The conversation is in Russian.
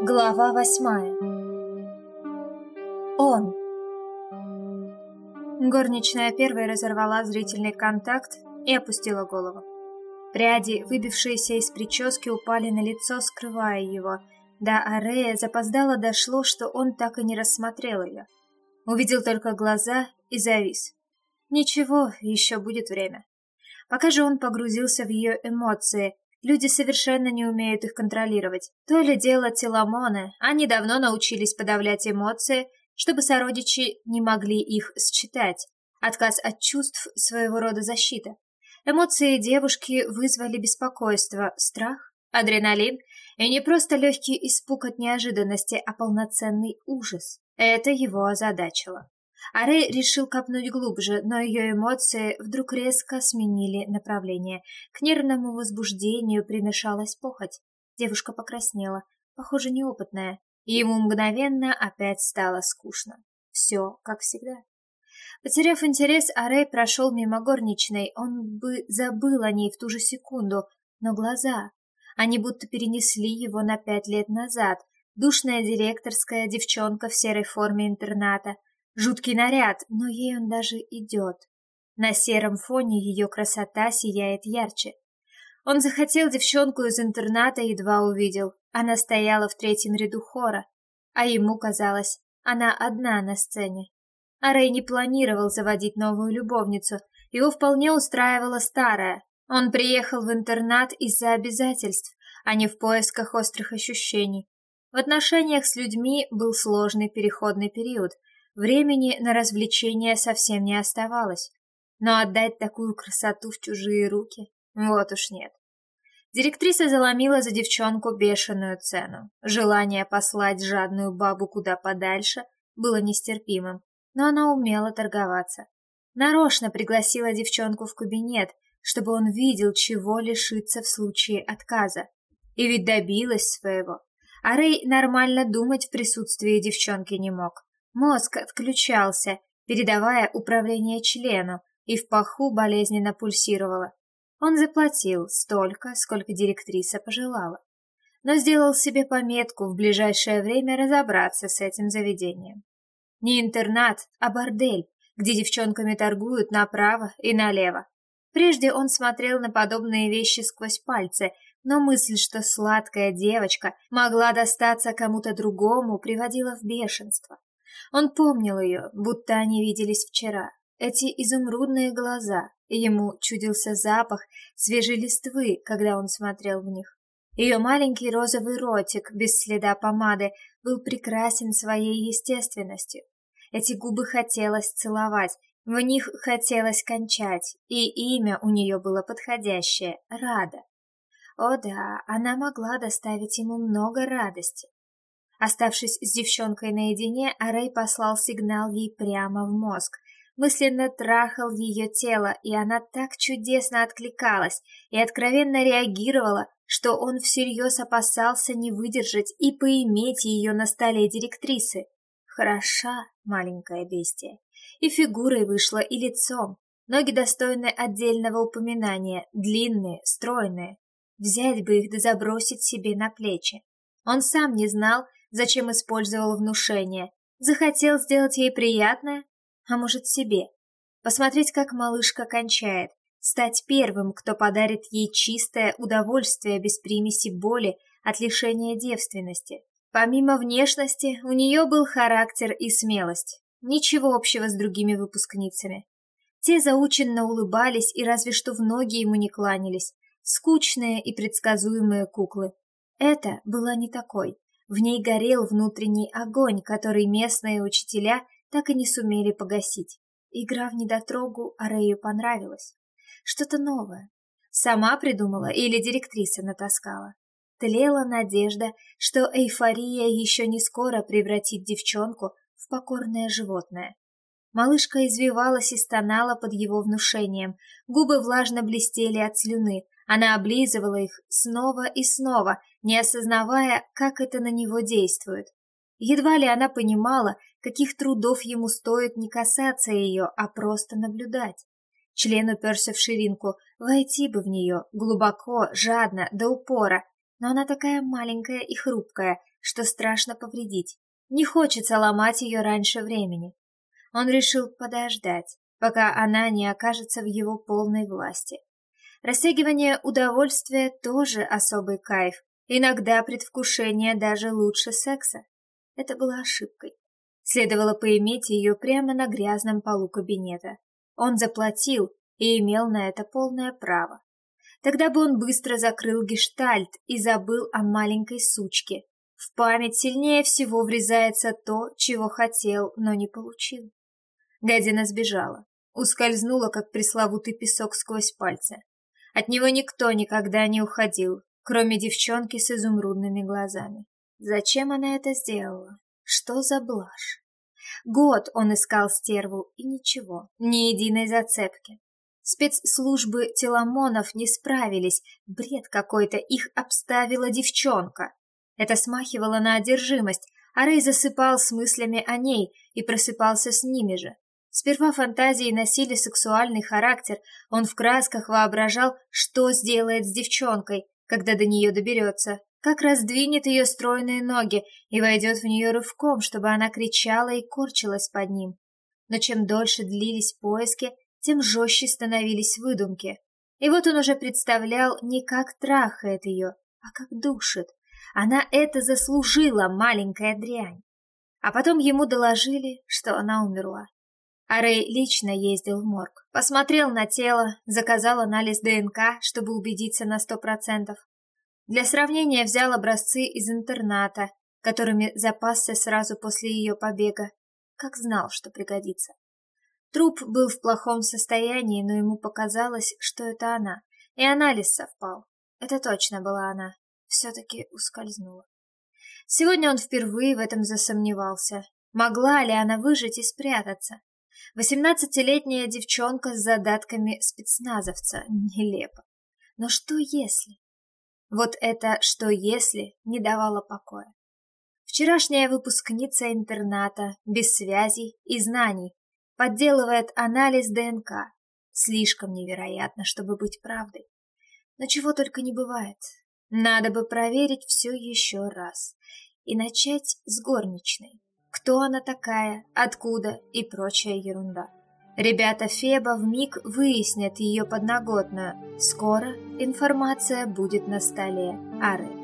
Глава восьмая Он Горничная первой разорвала зрительный контакт и опустила голову. Пряди, выбившиеся из прически, упали на лицо, скрывая его. До Арея запоздало дошло, что он так и не рассмотрел ее. Увидел только глаза и завис. Ничего, еще будет время. Пока же он погрузился в ее эмоции, люди совершенно не умеют их контролировать. То ли дело Теламоны, они давно научились подавлять эмоции, чтобы сородичи не могли их считать. Отказ от чувств – своего рода защита. Эмоции девушки вызвали беспокойство, страх, адреналин и не просто легкий испуг от неожиданности, а полноценный ужас. Это его озадачило. Арей решил копнуть глубже, но ее эмоции вдруг резко сменили направление. К нервному возбуждению примешалась похоть. Девушка покраснела, похоже, неопытная. Ему мгновенно опять стало скучно. Все, как всегда. Потеряв интерес, Арей прошел мимо горничной. Он бы забыл о ней в ту же секунду. Но глаза... Они будто перенесли его на пять лет назад. Душная директорская девчонка в серой форме интерната — Жуткий наряд, но ей он даже идет. На сером фоне ее красота сияет ярче. Он захотел девчонку из интерната, едва увидел. Она стояла в третьем ряду хора, а ему казалось, она одна на сцене. А Рэй не планировал заводить новую любовницу, его вполне устраивала старая. Он приехал в интернат из-за обязательств, а не в поисках острых ощущений. В отношениях с людьми был сложный переходный период – Времени на развлечения совсем не оставалось, но отдать такую красоту в чужие руки – вот уж нет. Директриса заломила за девчонку бешеную цену. Желание послать жадную бабу куда подальше было нестерпимым, но она умела торговаться. Нарочно пригласила девчонку в кабинет, чтобы он видел, чего лишиться в случае отказа. И ведь добилась своего. А Рэй нормально думать в присутствии девчонки не мог. Мозг отключался, передавая управление члену, и в паху болезненно пульсировало. Он заплатил столько, сколько директриса пожелала, но сделал себе пометку в ближайшее время разобраться с этим заведением. Не интернат, а бордель, где девчонками торгуют направо и налево. Прежде он смотрел на подобные вещи сквозь пальцы, но мысль, что сладкая девочка могла достаться кому-то другому, приводила в бешенство. Он помнил ее, будто они виделись вчера. Эти изумрудные глаза, ему чудился запах свежей листвы, когда он смотрел в них. Ее маленький розовый ротик без следа помады был прекрасен своей естественностью. Эти губы хотелось целовать, в них хотелось кончать, и имя у нее было подходящее — Рада. О да, она могла доставить ему много радости. Оставшись с девчонкой наедине, Арей послал сигнал ей прямо в мозг. Мысленно трахал ее тело, и она так чудесно откликалась и откровенно реагировала, что он всерьез опасался не выдержать и поиметь ее на столе директрисы. Хороша маленькая бестия. И фигурой вышла, и лицом. Ноги достойны отдельного упоминания, длинные, стройные. Взять бы их да забросить себе на плечи. Он сам не знал, зачем использовал внушение. Захотел сделать ей приятное, а может себе. Посмотреть, как малышка кончает, стать первым, кто подарит ей чистое удовольствие без примеси боли от лишения девственности. Помимо внешности, у нее был характер и смелость. Ничего общего с другими выпускницами. Те заученно улыбались и разве что в ноги ему не кланялись. Скучные и предсказуемые куклы. Это была не такой. В ней горел внутренний огонь, который местные учителя так и не сумели погасить. Игра в недотрогу Арею понравилась. Что-то новое. Сама придумала или директриса натаскала. Тлела надежда, что эйфория еще не скоро превратит девчонку в покорное животное. Малышка извивалась и стонала под его внушением, губы влажно блестели от слюны, она облизывала их снова и снова, не осознавая, как это на него действует. Едва ли она понимала, каких трудов ему стоит не касаться ее, а просто наблюдать. Член уперся в ширинку, войти бы в нее, глубоко, жадно, до упора. но она такая маленькая и хрупкая, что страшно повредить. Не хочется ломать ее раньше времени. Он решил подождать, пока она не окажется в его полной власти. Растягивание удовольствия тоже особый кайф. Иногда предвкушение даже лучше секса. Это была ошибкой. Следовало поиметь ее прямо на грязном полу кабинета. Он заплатил и имел на это полное право. Тогда бы он быстро закрыл гештальт и забыл о маленькой сучке. В память сильнее всего врезается то, чего хотел, но не получил. Гадина сбежала, ускользнула, как пресловутый песок сквозь пальцы. От него никто никогда не уходил, кроме девчонки с изумрудными глазами. Зачем она это сделала? Что за блажь? Год он искал стерву, и ничего, ни единой зацепки. Спецслужбы Теламонов не справились, бред какой-то, их обставила девчонка. Это смахивало на одержимость, а Рэй засыпал с мыслями о ней и просыпался с ними же. Сперва фантазии носили сексуальный характер, он в красках воображал, что сделает с девчонкой, когда до нее доберется, как раздвинет ее стройные ноги и войдет в нее рывком, чтобы она кричала и корчилась под ним. Но чем дольше длились поиски, тем жестче становились выдумки. И вот он уже представлял не как трахает ее, а как душит. Она это заслужила, маленькая дрянь. А потом ему доложили, что она умерла. А Рэй лично ездил в морг, посмотрел на тело, заказал анализ ДНК, чтобы убедиться на сто процентов. Для сравнения взял образцы из интерната, которыми запасся сразу после ее побега, как знал, что пригодится. Труп был в плохом состоянии, но ему показалось, что это она, и анализ совпал. Это точно была она. Все-таки ускользнула. Сегодня он впервые в этом засомневался. Могла ли она выжить и спрятаться? Восемнадцатилетняя девчонка с задатками спецназовца. Нелепо. Но что если? Вот это «что если» не давало покоя. Вчерашняя выпускница интерната, без связей и знаний, подделывает анализ ДНК. Слишком невероятно, чтобы быть правдой. Но чего только не бывает. Надо бы проверить все еще раз. И начать с горничной. Кто она такая, откуда и прочая ерунда. Ребята Феба в миг выяснят ее подноготную. Скоро информация будет на столе Ары.